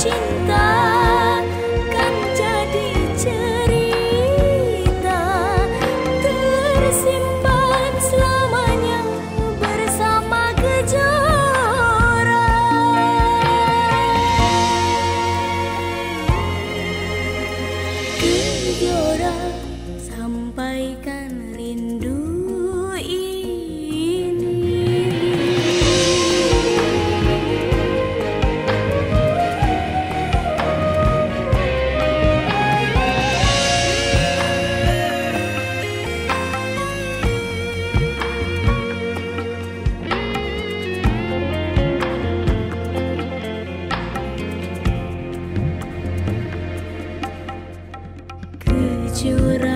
静的。curang.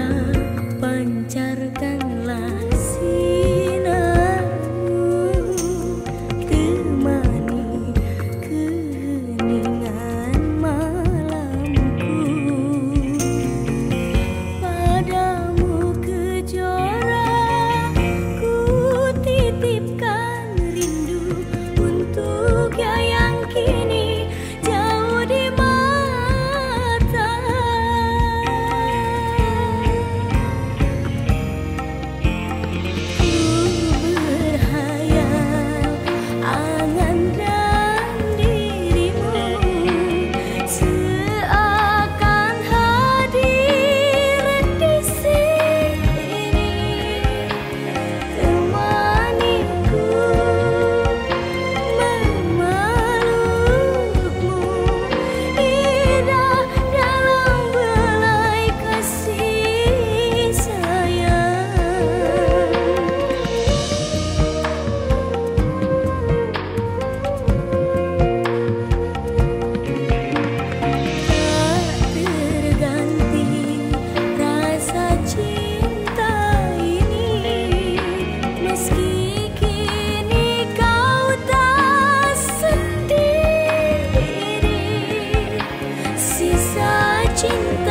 你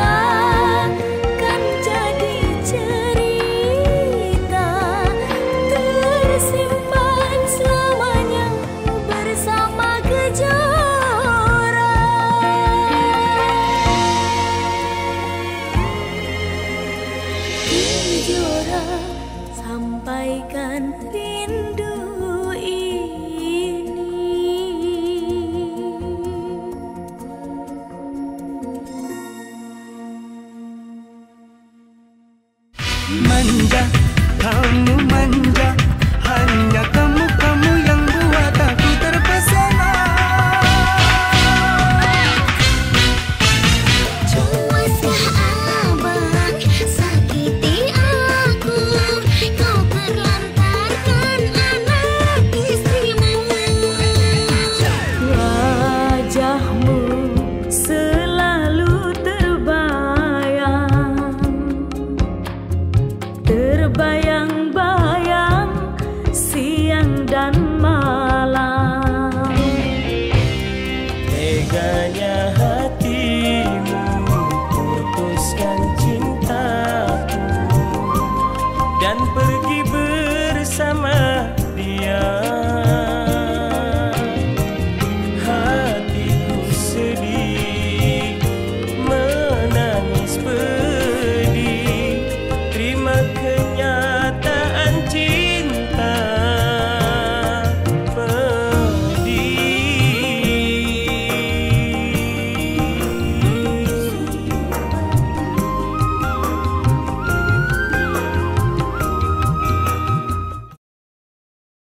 Bye.